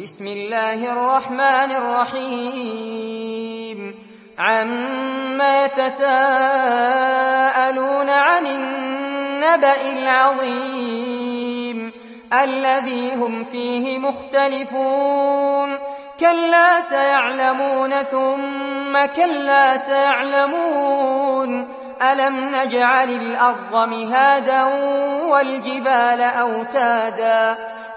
بسم الله الرحمن الرحيم. عما يتساءلون عن النبأ العظيم الذي هم فيه مختلفون كلا سيعلمون ثم كلا سيعلمون ألم نجعل الأرض مهادا والجبال أوتادا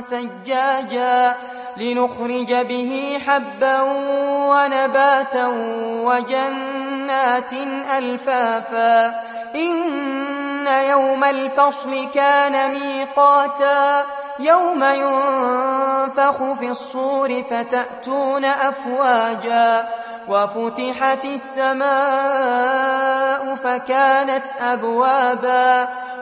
ثجاجا لنخرج به حبا ونباتا وجنات ألفافا. إن يوم الفصل كان ميقاتا. يوم ينفخ في الصور فتأتون أفواجا. وفتحت السماء فكانت أبوابا.